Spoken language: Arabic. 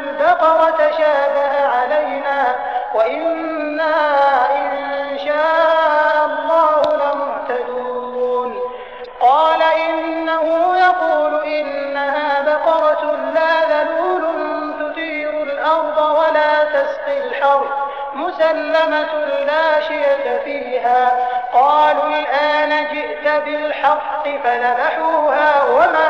البقرة تشابه علينا وإنا إن شاء الله لمهتدون. قال إنه يقول إنها بقرة لا ذلول تثير الأرض ولا تسقي الحرب مسلمة لا شية فيها. قالوا الآن جئت بالحق فذبحوها وما